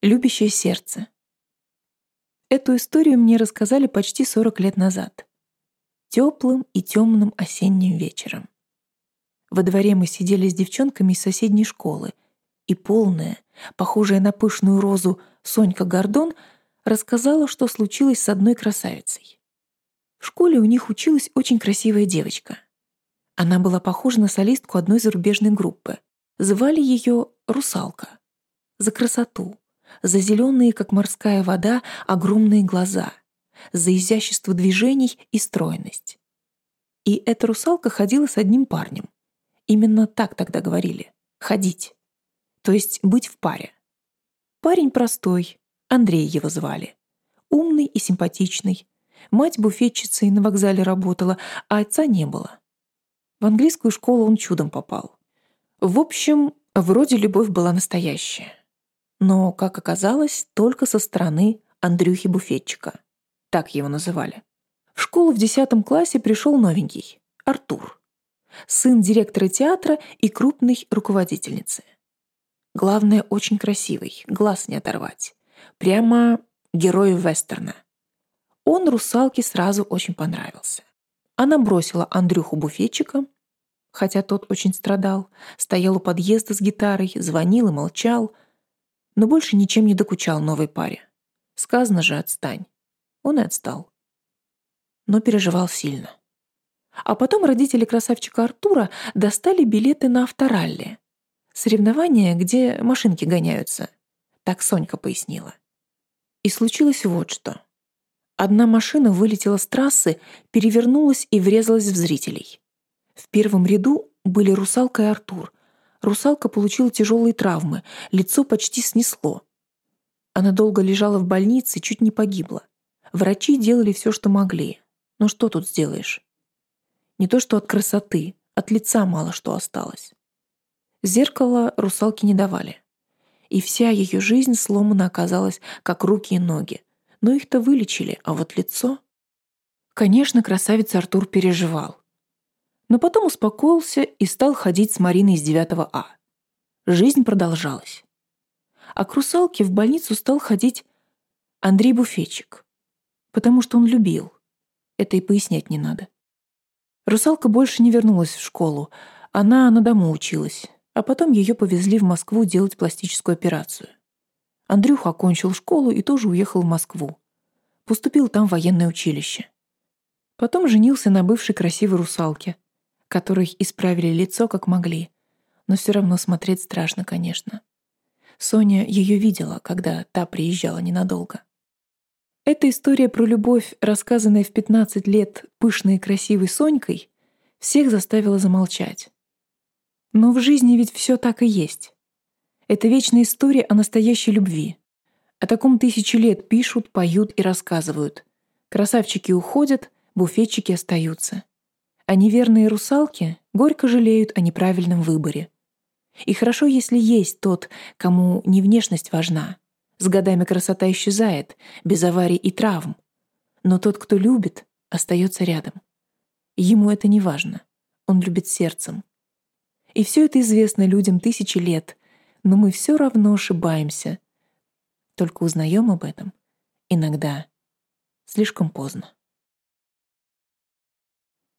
Любящее сердце. Эту историю мне рассказали почти 40 лет назад. Теплым и темным осенним вечером. Во дворе мы сидели с девчонками из соседней школы, и полная, похожая на пышную розу, Сонька Гордон рассказала, что случилось с одной красавицей. В школе у них училась очень красивая девочка. Она была похожа на солистку одной зарубежной группы. Звали ее Русалка. За красоту, за зеленые, как морская вода, огромные глаза, за изящество движений и стройность. И эта русалка ходила с одним парнем. Именно так тогда говорили — ходить. То есть быть в паре. Парень простой, Андрей его звали. Умный и симпатичный. Мать буфетчицей на вокзале работала, а отца не было. В английскую школу он чудом попал. В общем, вроде любовь была настоящая но, как оказалось, только со стороны Андрюхи-буфетчика. Так его называли. В школу в 10 классе пришел новенький — Артур. Сын директора театра и крупной руководительницы. Главное, очень красивый, глаз не оторвать. Прямо герой вестерна. Он русалке сразу очень понравился. Она бросила Андрюху-буфетчика, хотя тот очень страдал, стоял у подъезда с гитарой, звонил и молчал — но больше ничем не докучал новой паре. Сказано же «отстань». Он и отстал. Но переживал сильно. А потом родители красавчика Артура достали билеты на авторалли. Соревнования, где машинки гоняются. Так Сонька пояснила. И случилось вот что. Одна машина вылетела с трассы, перевернулась и врезалась в зрителей. В первом ряду были русалка и Артур, Русалка получила тяжелые травмы, лицо почти снесло. Она долго лежала в больнице, чуть не погибла. Врачи делали все, что могли. Но что тут сделаешь? Не то что от красоты, от лица мало что осталось. Зеркало русалки не давали. И вся ее жизнь сломана оказалась, как руки и ноги. Но их-то вылечили, а вот лицо... Конечно, красавец Артур переживал но потом успокоился и стал ходить с Мариной из 9 А. Жизнь продолжалась. А к русалке в больницу стал ходить Андрей Буфетчик, потому что он любил. Это и пояснять не надо. Русалка больше не вернулась в школу, она на дому училась, а потом ее повезли в Москву делать пластическую операцию. Андрюха окончил школу и тоже уехал в Москву. Поступил там в военное училище. Потом женился на бывшей красивой русалке — которых исправили лицо как могли, но все равно смотреть страшно, конечно. Соня ее видела, когда та приезжала ненадолго. Эта история про любовь, рассказанная в 15 лет пышной и красивой Сонькой, всех заставила замолчать. Но в жизни ведь все так и есть. Это вечная история о настоящей любви. О таком тысячи лет пишут, поют и рассказывают. Красавчики уходят, буфетчики остаются а неверные русалки горько жалеют о неправильном выборе. И хорошо, если есть тот, кому не внешность важна. С годами красота исчезает, без аварий и травм. Но тот, кто любит, остается рядом. Ему это не важно. Он любит сердцем. И все это известно людям тысячи лет, но мы все равно ошибаемся. Только узнаем об этом иногда слишком поздно.